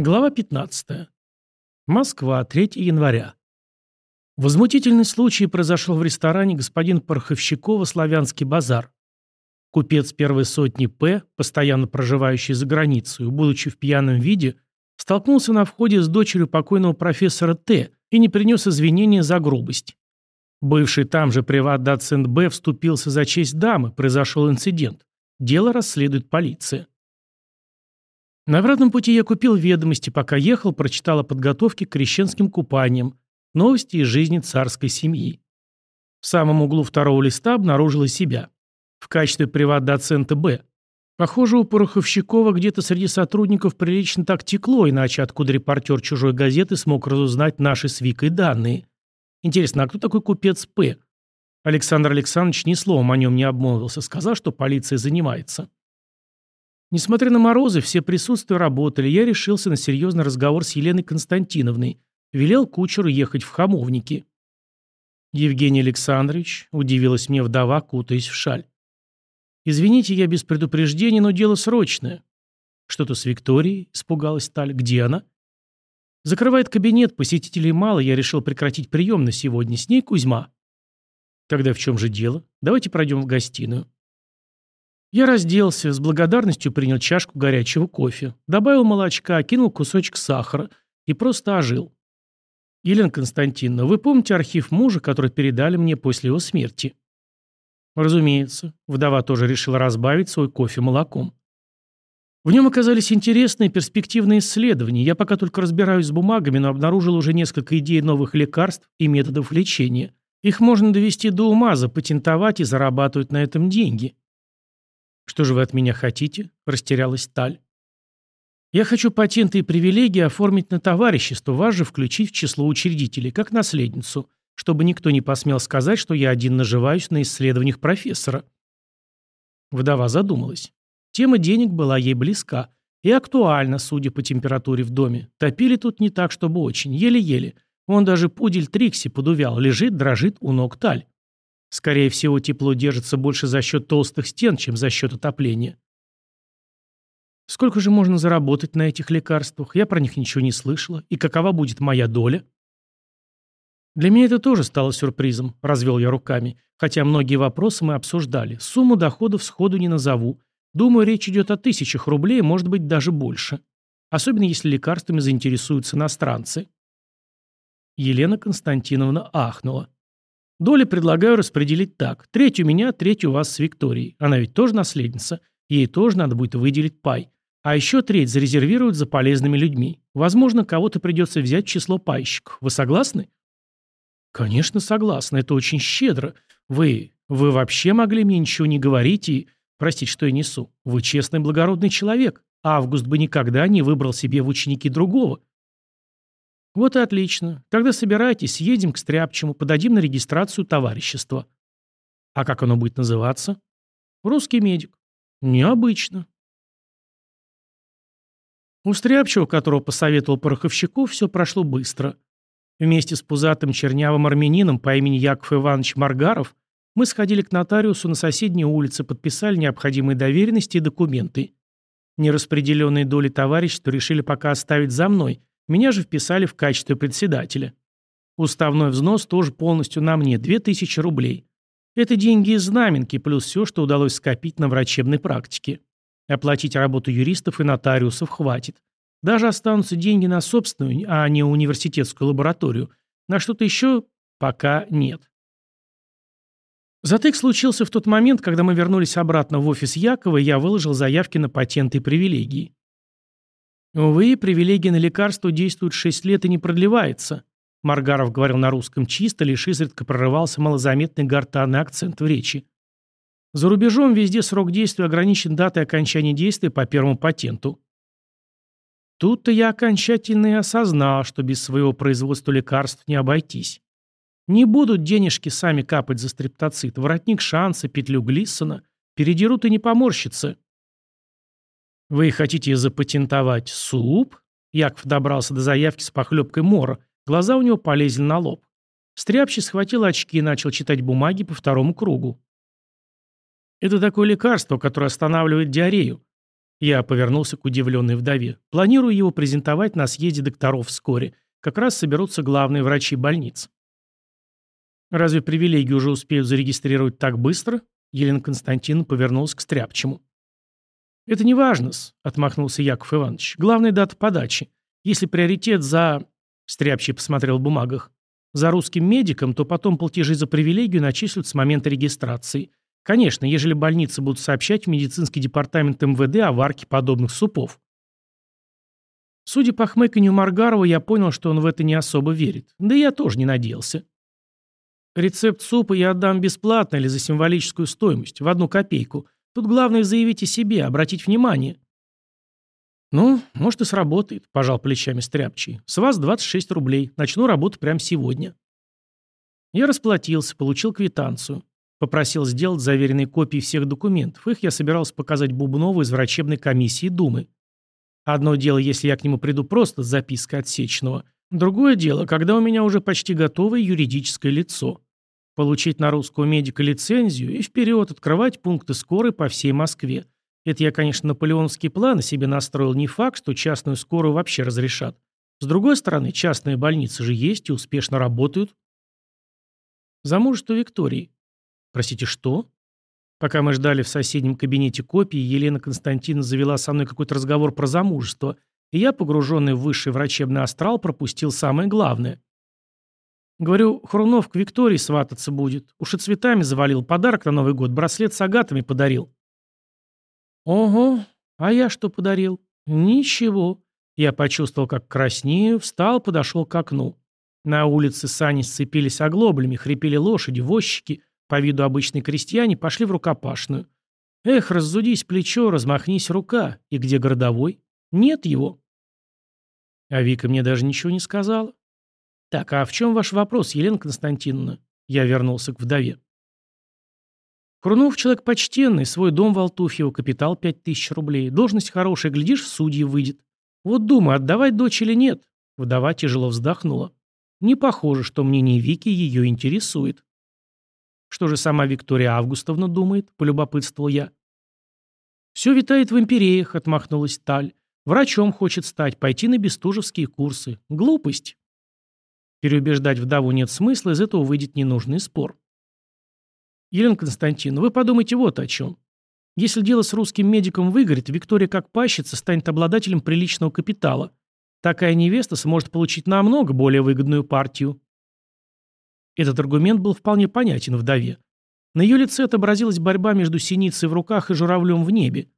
Глава 15. Москва, 3 января. Возмутительный случай произошел в ресторане господин Пороховщикова «Славянский базар». Купец первой сотни П, постоянно проживающий за границей, будучи в пьяном виде, столкнулся на входе с дочерью покойного профессора Т и не принес извинения за грубость. Бывший там же приват-доцент Б вступился за честь дамы, произошел инцидент. Дело расследует полиция. На обратном пути я купил ведомости, пока ехал, прочитал о подготовке к крещенским купаниям, новости из жизни царской семьи. В самом углу второго листа обнаружила себя. В качестве приват-доцента Б. Похоже, у Пороховщикова где-то среди сотрудников прилично так текло, иначе откуда репортер чужой газеты смог разузнать наши с Викой данные. Интересно, а кто такой купец П? Александр Александрович ни словом о нем не обмолвился, сказал, что полиция занимается. Несмотря на морозы, все присутствия работали, я решился на серьезный разговор с Еленой Константиновной, велел кучеру ехать в Хамовники. Евгений Александрович, удивилась мне вдова, кутаясь в шаль. «Извините, я без предупреждения, но дело срочное». «Что-то с Викторией?» – испугалась Таль. «Где она?» «Закрывает кабинет, посетителей мало, я решил прекратить прием на сегодня. С ней Кузьма». «Тогда в чем же дело? Давайте пройдем в гостиную». Я разделся, с благодарностью принял чашку горячего кофе, добавил молочка, кинул кусочек сахара и просто ожил. Елена Константиновна, вы помните архив мужа, который передали мне после его смерти? Разумеется. Вдова тоже решила разбавить свой кофе молоком. В нем оказались интересные перспективные исследования. Я пока только разбираюсь с бумагами, но обнаружил уже несколько идей новых лекарств и методов лечения. Их можно довести до ума, запатентовать и зарабатывать на этом деньги. «Что же вы от меня хотите?» – растерялась Таль. «Я хочу патенты и привилегии оформить на товарищество, вас же включить в число учредителей, как наследницу, чтобы никто не посмел сказать, что я один наживаюсь на исследованиях профессора». Вдова задумалась. Тема денег была ей близка и актуальна, судя по температуре в доме. Топили тут не так, чтобы очень, еле-еле. Вон даже пудель Трикси подувял, лежит, дрожит у ног Таль. Скорее всего, тепло держится больше за счет толстых стен, чем за счет отопления. Сколько же можно заработать на этих лекарствах? Я про них ничего не слышала. И какова будет моя доля? Для меня это тоже стало сюрпризом, развел я руками. Хотя многие вопросы мы обсуждали. Сумму доходов сходу не назову. Думаю, речь идет о тысячах рублей, может быть, даже больше. Особенно если лекарствами заинтересуются иностранцы. Елена Константиновна ахнула. Доли предлагаю распределить так. Треть у меня, треть у вас с Викторией. Она ведь тоже наследница. Ей тоже надо будет выделить пай. А еще треть зарезервируют за полезными людьми. Возможно, кого-то придется взять в число пайщиков. Вы согласны? Конечно, согласна. Это очень щедро. Вы... Вы вообще могли мне ничего не говорить и... Простите, что я несу. Вы честный благородный человек. Август бы никогда не выбрал себе в ученики другого. Вот и отлично. Тогда собирайтесь, едем к Стряпчему, подадим на регистрацию товарищества. А как оно будет называться? Русский медик. Необычно. У Стряпчего, которого посоветовал Пороховщиков, все прошло быстро. Вместе с пузатым чернявым армянином по имени Яков Иванович Маргаров мы сходили к нотариусу на соседней улице, подписали необходимые доверенности и документы. Нераспределенные доли товарищества решили пока оставить за мной, меня же вписали в качестве председателя. Уставной взнос тоже полностью на мне – 2000 рублей. Это деньги из знаменки, плюс все, что удалось скопить на врачебной практике. Оплатить работу юристов и нотариусов хватит. Даже останутся деньги на собственную, а не университетскую лабораторию. На что-то еще пока нет. Затык случился в тот момент, когда мы вернулись обратно в офис Якова, и я выложил заявки на патенты и привилегии. Увы, привилегия на лекарство действует 6 лет и не продлевается. Маргаров говорил на русском чисто, лишь изредка прорывался малозаметный гортанный акцент в речи. За рубежом везде срок действия ограничен датой окончания действия по первому патенту. Тут-то я окончательно и осознал, что без своего производства лекарств не обойтись. Не будут денежки сами капать за стриптоцит. Воротник шанса, петлю Глиссона. Передерут и не поморщится. «Вы хотите запатентовать суп?» Яков добрался до заявки с похлебкой мора. Глаза у него полезли на лоб. Стряпчий схватил очки и начал читать бумаги по второму кругу. «Это такое лекарство, которое останавливает диарею. Я повернулся к удивленной вдове. Планирую его презентовать на съезде докторов вскоре. Как раз соберутся главные врачи больниц. Разве привилегии уже успеют зарегистрировать так быстро? Елена Константиновна повернулась к Стряпчему. «Это не важно-с», — отмахнулся Яков Иванович. «Главная дата подачи. Если приоритет за...» — Стряпчий посмотрел в бумагах. «За русским медиком, то потом платежи за привилегию начислят с момента регистрации. Конечно, ежели больницы будут сообщать в медицинский департамент МВД о варке подобных супов». Судя по хмыканью Маргарова, я понял, что он в это не особо верит. Да я тоже не надеялся. Рецепт супа я отдам бесплатно или за символическую стоимость, в одну копейку. Тут главное заявить о себе, обратить внимание. «Ну, может и сработает», – пожал плечами Стряпчий. «С вас 26 рублей. Начну работу прямо сегодня». Я расплатился, получил квитанцию. Попросил сделать заверенные копии всех документов. Их я собирался показать Бубнову из врачебной комиссии Думы. Одно дело, если я к нему приду просто с запиской от Сечного. Другое дело, когда у меня уже почти готовое юридическое лицо. Получить на русского медика лицензию и вперед открывать пункты скорой по всей Москве. Это я, конечно, наполеоновские планы себе настроил. Не факт, что частную скорую вообще разрешат. С другой стороны, частные больницы же есть и успешно работают. Замужество Виктории. Простите, что? Пока мы ждали в соседнем кабинете копии, Елена Константиновна завела со мной какой-то разговор про замужество, и я, погруженный в высший врачебный астрал, пропустил самое главное. Говорю, Хрунов к Виктории свататься будет. Уж и цветами завалил. Подарок на Новый год. Браслет с агатами подарил. Ого, а я что подарил? Ничего. Я почувствовал, как краснею, встал, подошел к окну. На улице сани сцепились оглоблями, хрипели лошади, возчики, по виду обычные крестьяне, пошли в рукопашную. Эх, раззудись плечо, размахнись рука. И где городовой? Нет его. А Вика мне даже ничего не сказала. «Так, а в чем ваш вопрос, Елена Константиновна?» Я вернулся к вдове. Крунов человек почтенный, свой дом в Алтуфьево, капитал пять тысяч рублей. Должность хорошая, глядишь, в судьи выйдет. Вот думаю, отдавать дочь или нет. Вдова тяжело вздохнула. Не похоже, что мнение Вики ее интересует. Что же сама Виктория Августовна думает, полюбопытствовал я. Все витает в империях, отмахнулась Таль. Врачом хочет стать, пойти на бестужевские курсы. Глупость. Переубеждать вдову нет смысла, из этого выйдет ненужный спор. Елена Константиновна, вы подумайте вот о чем. Если дело с русским медиком выгорит, Виктория как пащица станет обладателем приличного капитала. Такая невеста сможет получить намного более выгодную партию. Этот аргумент был вполне понятен вдове. На ее лице отобразилась борьба между синицей в руках и журавлем в небе.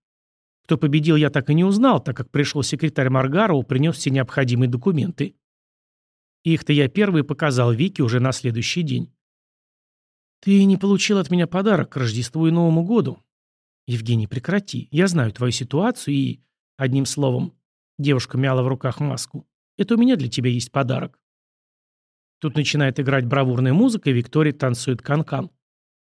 Кто победил, я так и не узнал, так как пришел секретарь Маргарова, принес все необходимые документы. Их-то я первый показал Вике уже на следующий день. «Ты не получил от меня подарок к Рождеству и Новому году?» «Евгений, прекрати. Я знаю твою ситуацию и...» Одним словом, девушка мяла в руках маску. «Это у меня для тебя есть подарок». Тут начинает играть бравурная музыка, и Виктория танцует канкан. -кан.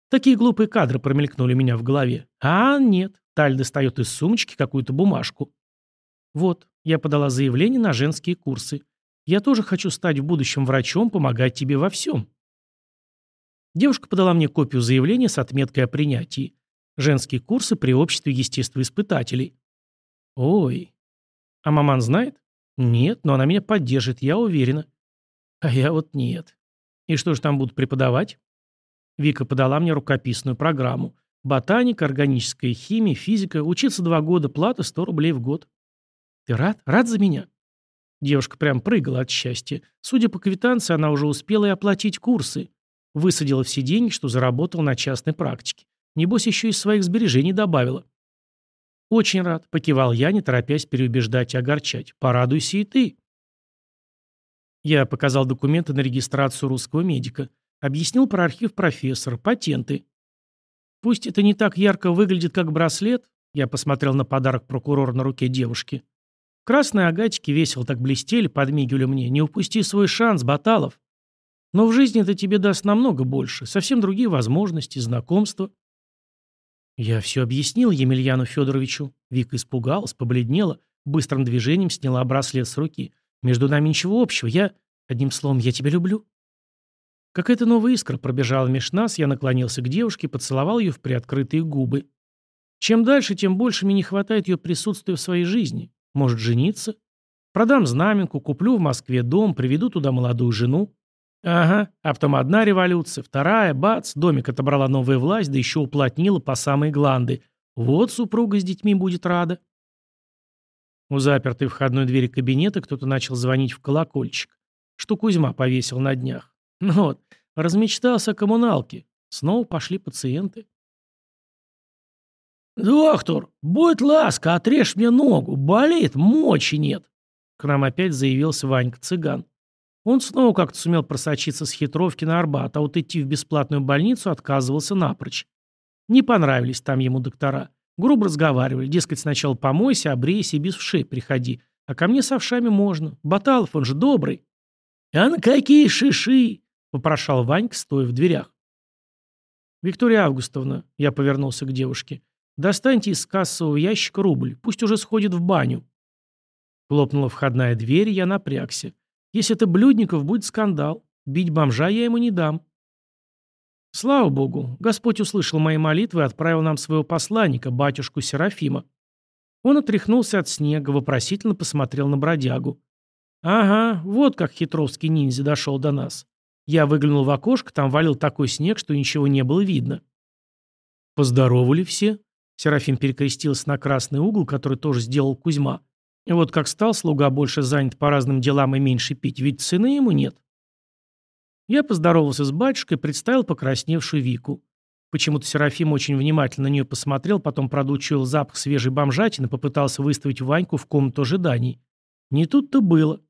Такие глупые кадры промелькнули меня в голове. А, нет. Таль достает из сумочки какую-то бумажку. Вот, я подала заявление на женские курсы. Я тоже хочу стать в будущем врачом, помогать тебе во всем». Девушка подала мне копию заявления с отметкой о принятии. Женские курсы при обществе естествоиспытателей. Ой. А маман знает? Нет, но она меня поддержит, я уверена. А я вот нет. И что же там будут преподавать? Вика подала мне рукописную программу. Ботаника, органическая химия, физика. Учиться два года, плата 100 рублей в год. Ты рад? Рад за меня? Девушка прям прыгала от счастья. Судя по квитанции, она уже успела и оплатить курсы. Высадила все деньги, что заработала на частной практике. Небось, еще из своих сбережений добавила. «Очень рад», — покивал я, не торопясь переубеждать и огорчать. «Порадуйся и ты». Я показал документы на регистрацию русского медика. Объяснил про архив профессора, патенты. Пусть это не так ярко выглядит, как браслет, я посмотрел на подарок прокурора на руке девушки. Красные агатики весело так блестели, подмигивали мне. Не упусти свой шанс, Баталов. Но в жизни это тебе даст намного больше. Совсем другие возможности, знакомства. Я все объяснил Емельяну Федоровичу. Вика испугалась, побледнела, быстрым движением сняла браслет с руки. Между нами ничего общего. Я... Одним словом, я тебя люблю. Какая-то новая искра пробежала меж нас, я наклонился к девушке, поцеловал ее в приоткрытые губы. Чем дальше, тем больше мне не хватает ее присутствия в своей жизни. Может, жениться? Продам знаменку, куплю в Москве дом, приведу туда молодую жену. Ага, а потом одна революция, вторая, бац, домик отобрала новая власть, да еще уплотнила по самой гланды. Вот супруга с детьми будет рада. У запертой входной двери кабинета кто-то начал звонить в колокольчик, что Кузьма повесил на днях. Ну вот, размечтался о коммуналке. Снова пошли пациенты. «Доктор, будь ласка, отрежь мне ногу, болит, мочи нет!» К нам опять заявился Ванька-цыган. Он снова как-то сумел просочиться с хитровки на Арбат, а вот идти в бесплатную больницу отказывался напрочь. Не понравились там ему доктора. Грубо разговаривали, дескать, сначала помойся, обрейся и без вшей приходи. А ко мне с овшами можно. Баталов, он же добрый. «А на какие шиши?» — попрошал Ванька, стоя в дверях. «Виктория Августовна», — я повернулся к девушке, — «достаньте из кассового ящика рубль, пусть уже сходит в баню». Хлопнула входная дверь, я напрягся. Если это Блюдников, будет скандал. Бить бомжа я ему не дам. Слава Богу, Господь услышал мои молитвы и отправил нам своего посланника, батюшку Серафима. Он отряхнулся от снега, вопросительно посмотрел на бродягу. Ага, вот как хитровский ниндзя дошел до нас. Я выглянул в окошко, там валил такой снег, что ничего не было видно. Поздоровали все. Серафим перекрестился на красный угол, который тоже сделал Кузьма. И вот как стал слуга больше занят по разным делам и меньше пить, ведь цены ему нет. Я поздоровался с батюшкой представил покрасневшую Вику. Почему-то Серафим очень внимательно на нее посмотрел, потом продучил запах свежей бомжатины, попытался выставить Ваньку в комнату ожиданий. Не тут-то было.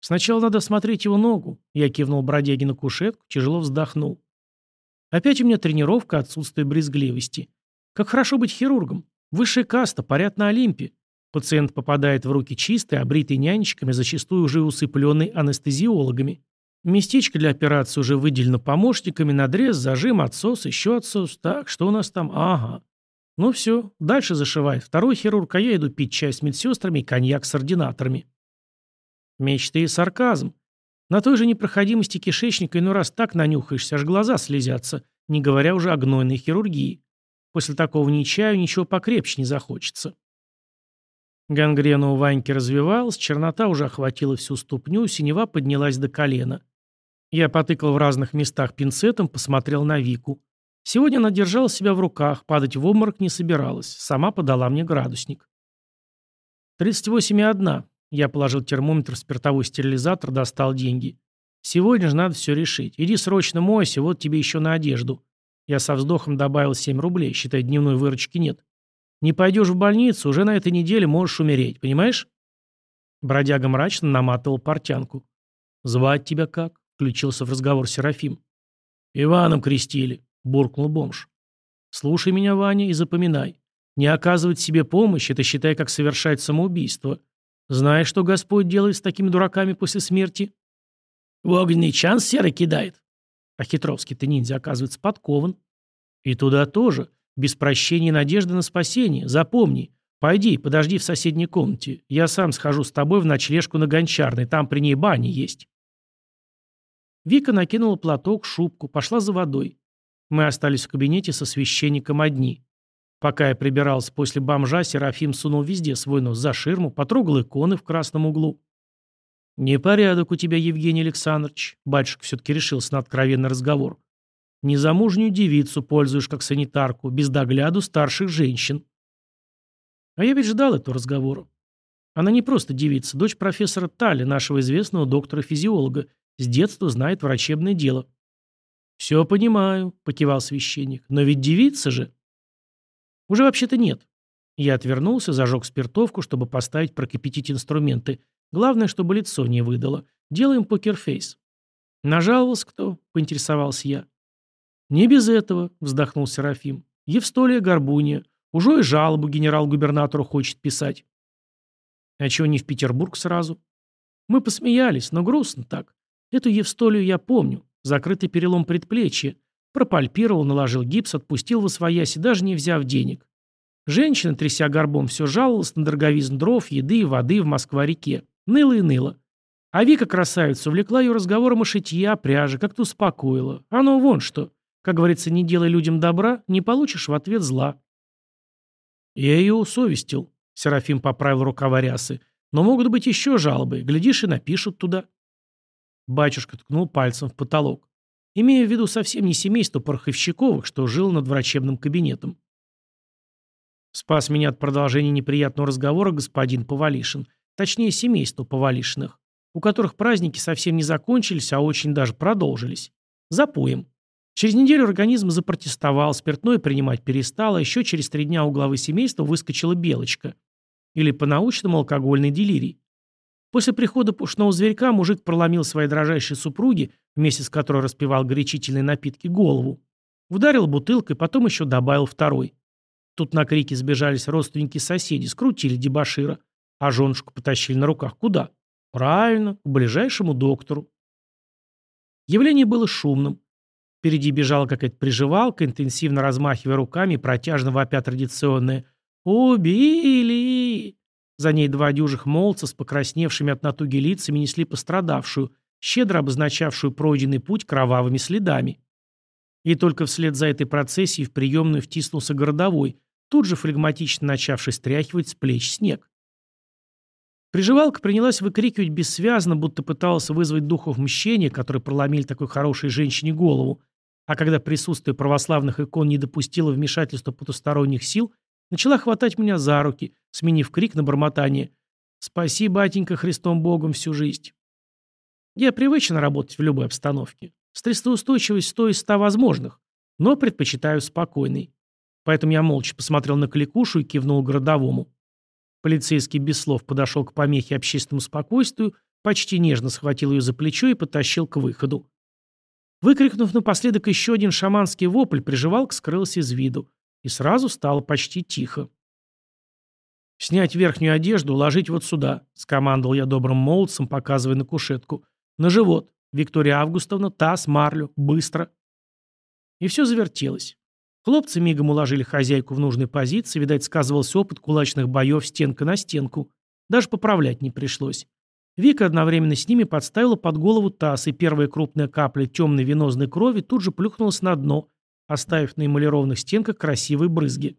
Сначала надо смотреть его ногу. Я кивнул бродяги на кушетку, тяжело вздохнул. Опять у меня тренировка, отсутствие брезгливости. Как хорошо быть хирургом. Высшая каста, парят на Олимпе. Пациент попадает в руки чистый, обритый нянечками, зачастую уже усыпленный анестезиологами. Местечко для операции уже выделено помощниками, надрез, зажим, отсос, еще отсос. Так, что у нас там? Ага. Ну все, дальше зашивает. Второй хирург, а я иду пить чай с медсестрами и коньяк с ординаторами. Мечты и сарказм. На той же непроходимости кишечника иной раз так нанюхаешься, аж глаза слезятся, не говоря уже о гнойной хирургии. После такого ни чаю, ничего покрепче не захочется. Гангрена у Ваньки развивалась, чернота уже охватила всю ступню, синева поднялась до колена. Я потыкал в разных местах пинцетом, посмотрел на Вику. Сегодня она держала себя в руках, падать в обморок не собиралась, сама подала мне градусник. 38,1. Я положил термометр в спиртовой стерилизатор, достал деньги. Сегодня же надо все решить. Иди срочно мойся, вот тебе еще на одежду. Я со вздохом добавил 7 рублей, считай, дневной выручки нет. Не пойдешь в больницу, уже на этой неделе можешь умереть, понимаешь?» Бродяга мрачно наматывал портянку. «Звать тебя как?» — включился в разговор Серафим. «Иваном крестили», — буркнул бомж. «Слушай меня, Ваня, и запоминай. Не оказывать себе помощь — это считай, как совершать самоубийство. Знаешь, что Господь делает с такими дураками после смерти?» «В огненный чан серый кидает». А хитровский ты ниндзя, оказывается, подкован. «И туда тоже. Без прощения и надежды на спасение. Запомни. Пойди, подожди в соседней комнате. Я сам схожу с тобой в ночлежку на Гончарной. Там при ней баня есть. Вика накинула платок, шубку, пошла за водой. Мы остались в кабинете со священником одни. Пока я прибирался после бомжа, Серафим сунул везде свой нос за ширму, потрогал иконы в красном углу. «Непорядок у тебя, Евгений Александрович», — батюшка все-таки решился на откровенный разговор. Незамужнюю девицу пользуешь как санитарку, без догляду старших женщин. А я ведь ждал этого разговора. Она не просто девица, дочь профессора Талли, нашего известного доктора-физиолога, с детства знает врачебное дело. «Все понимаю», — покивал священник, — «но ведь девица же». «Уже вообще-то нет». Я отвернулся, зажег спиртовку, чтобы поставить прокипятить инструменты. Главное, чтобы лицо не выдало. Делаем покерфейс. «Нажаловался кто?» — поинтересовался я. «Не без этого», — вздохнул Серафим. «Евстолия Горбунья. Уже и жалобу генерал-губернатору хочет писать». «А чего не в Петербург сразу?» Мы посмеялись, но грустно так. Эту Евстолию я помню. Закрытый перелом предплечья. Пропальпировал, наложил гипс, отпустил в освояси, даже не взяв денег. Женщина, тряся горбом, все жаловалась на дороговизн дров, еды и воды в Москва-реке. Ныла и ныла. А Вика, красавица, увлекла ее разговором о шитье, о пряже, как-то успокоила. Оно вон что. Как говорится, не делай людям добра, не получишь в ответ зла. Я ее усовестил. Серафим поправил рукава рясы. Но могут быть еще жалобы. Глядишь и напишут туда. Батюшка ткнул пальцем в потолок. Имея в виду совсем не семейство Пороховщиковых, что жило над врачебным кабинетом. Спас меня от продолжения неприятного разговора господин Повалишин. Точнее, семейство Повалишиных, у которых праздники совсем не закончились, а очень даже продолжились. Запоем. Через неделю организм запротестовал, спиртное принимать перестал, а еще через три дня у главы семейства выскочила белочка. Или по-научному алкогольный делирий. После прихода пушного зверька мужик проломил своей дрожайшей супруге, вместе с которой распивал горячительные напитки, голову. Ударил бутылкой, потом еще добавил второй. Тут на крики сбежались родственники-соседи, скрутили дебашира, а женушку потащили на руках. Куда? Правильно, к ближайшему доктору. Явление было шумным. Впереди бежала какая-то приживалка, интенсивно размахивая руками, протяжно вопя традиционное «Убили!». За ней два дюжих молодца с покрасневшими от натуги лицами несли пострадавшую, щедро обозначавшую пройденный путь кровавыми следами. И только вслед за этой процессией в приемную втиснулся городовой, тут же флегматично начавший стряхивать с плеч снег. Приживалка принялась выкрикивать бессвязно, будто пыталась вызвать духов мщения, которые проломили такой хорошей женщине голову, а когда присутствие православных икон не допустило вмешательства потусторонних сил, начала хватать меня за руки, сменив крик на бормотание «Спаси, батенька, Христом Богом всю жизнь». Я привычен работать в любой обстановке. Стрессоустойчивость 100 из 100 возможных, но предпочитаю спокойный. Поэтому я молча посмотрел на кликушу и кивнул городовому. Полицейский без слов подошел к помехе общественному спокойствию, почти нежно схватил ее за плечо и потащил к выходу. Выкрикнув напоследок еще один шаманский вопль, приживалка скрылся из виду, и сразу стало почти тихо. «Снять верхнюю одежду, уложить вот сюда», — скомандовал я добрым молодцем, показывая на кушетку. «На живот. Виктория Августовна, таз, марлю. Быстро». И все завертелось. Хлопцы мигом уложили хозяйку в нужной позиции, видать, сказывался опыт кулачных боев стенка на стенку. Даже поправлять не пришлось. Вика одновременно с ними подставила под голову таз, и первая крупная капля темной венозной крови тут же плюхнулась на дно, оставив на эмалированных стенках красивые брызги.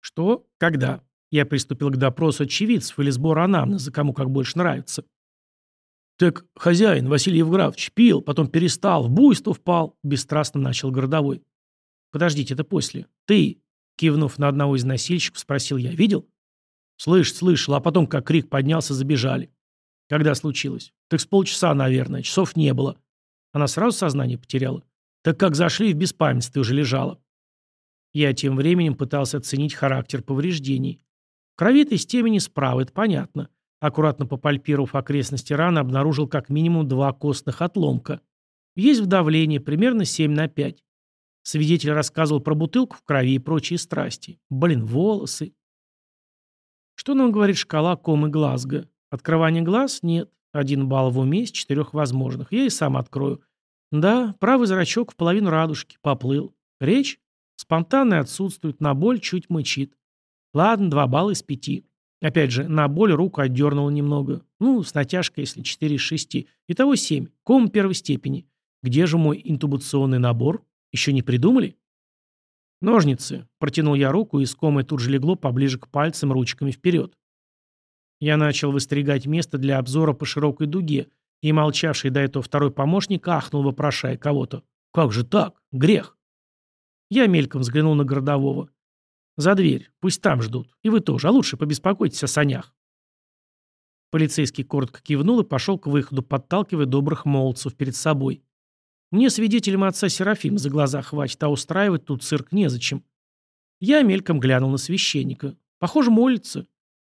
Что? Когда? Я приступил к допросу очевидцев или сбору анамнеза, кому как больше нравится. «Так хозяин, Василий Евграфович, пил, потом перестал, в буйство впал», — бесстрастно начал городовой. «Подождите, это после. Ты?» Кивнув на одного из носильщиков, спросил я. «Видел?» «Слышь, слышал, а потом, как крик поднялся, забежали». «Когда случилось?» «Так с полчаса, наверное. Часов не было». Она сразу сознание потеряла. «Так как зашли, в беспамятстве уже лежала». Я тем временем пытался оценить характер повреждений. Кровитой с темени справа, это понятно. Аккуратно попальпировав окрестности раны, обнаружил как минимум два костных отломка. Есть вдавление, примерно 7 на 5. Свидетель рассказывал про бутылку в крови и прочие страсти. Блин, волосы. Что нам говорит шкала Комы Глазго? Открывание глаз? Нет. Один балл в уме из четырех возможных. Я и сам открою. Да, правый зрачок в половину радужки. Поплыл. Речь? Спонтанная отсутствует, на боль чуть мычит. Ладно, два балла из пяти. Опять же, на боль руку отдернула немного. Ну, с натяжкой, если четыре из шести. Итого семь. Ком первой степени. Где же мой интубационный набор? Еще не придумали? Ножницы. Протянул я руку, и искомое тут же легло поближе к пальцам ручками вперед. Я начал выстригать место для обзора по широкой дуге, и молчавший до этого второй помощник ахнул, вопрошая кого-то. «Как же так? Грех!» Я мельком взглянул на городового. «За дверь. Пусть там ждут. И вы тоже. А лучше побеспокойтесь о санях». Полицейский коротко кивнул и пошел к выходу, подталкивая добрых молодцев перед собой. Мне свидетелем отца Серафима за глаза хватит, а устраивать тут цирк незачем. Я мельком глянул на священника. Похоже, молится.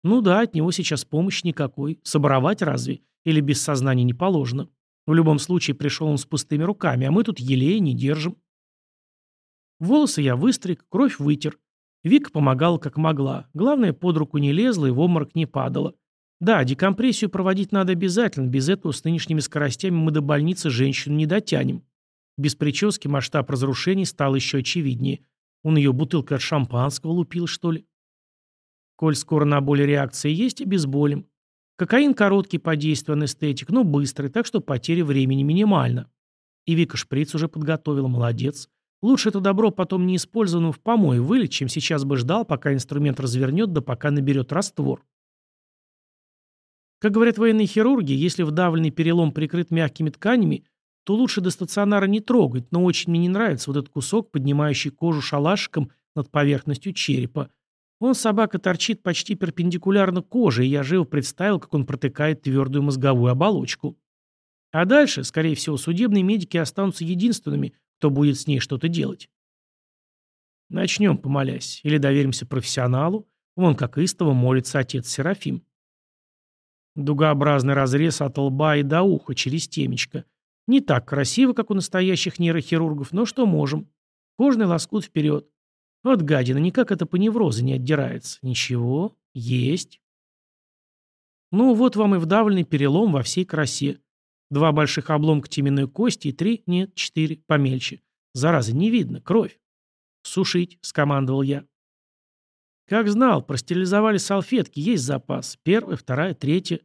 Ну да, от него сейчас помощи никакой. Соборовать разве? Или без сознания не положено? В любом случае пришел он с пустыми руками, а мы тут елея не держим. Волосы я выстриг, кровь вытер. Вика помогала как могла. Главное, под руку не лезла и в обморок не падала. Да, декомпрессию проводить надо обязательно, без этого с нынешними скоростями мы до больницы женщину не дотянем. Без прически масштаб разрушений стал еще очевиднее. Он ее бутылкой от шампанского лупил, что ли? Коль скоро на боли реакция есть, обезболим. Кокаин короткий по действию анестетик, но быстрый, так что потери времени минимально. И Вика шприц уже подготовила, молодец. Лучше это добро потом неиспользованным в помой вылить, чем сейчас бы ждал, пока инструмент развернет, да пока наберет раствор. Как говорят военные хирурги, если вдавленный перелом прикрыт мягкими тканями, то лучше до стационара не трогать, но очень мне не нравится вот этот кусок, поднимающий кожу шалашиком над поверхностью черепа. Он, собака, торчит почти перпендикулярно коже, и я живо представил, как он протыкает твердую мозговую оболочку. А дальше, скорее всего, судебные медики останутся единственными, кто будет с ней что-то делать. Начнем, помолясь, или доверимся профессионалу, вон как истово молится отец Серафим. Дугообразный разрез от лба и до уха через темечко. Не так красиво, как у настоящих нейрохирургов, но что можем. Кожный лоскут вперед. Вот гадина, никак это по неврозу не отдирается. Ничего, есть. Ну, вот вам и вдавленный перелом во всей красе. Два больших обломка теменной кости и три, нет, четыре, помельче. Зараза, не видно, кровь. «Сушить», — скомандовал я. Как знал, простерилизовали салфетки, есть запас. Первая, вторая, третья.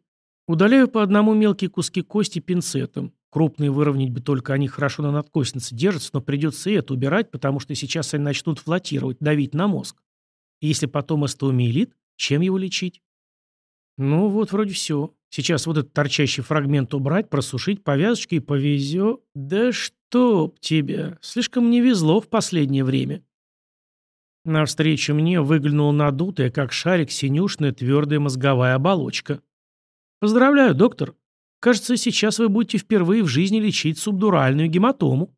Удаляю по одному мелкие куски кости пинцетом. Крупные выровнять бы только они хорошо на надкоснице держатся, но придется и это убирать, потому что сейчас они начнут флотировать, давить на мозг. И если потом остеомиелит, чем его лечить? Ну вот вроде все. Сейчас вот этот торчащий фрагмент убрать, просушить повязочки и повезет. Да чтоб тебя. Слишком не везло в последнее время. Навстречу мне выглянула надутая, как шарик, синюшная твердая мозговая оболочка. «Поздравляю, доктор. Кажется, сейчас вы будете впервые в жизни лечить субдуральную гематому».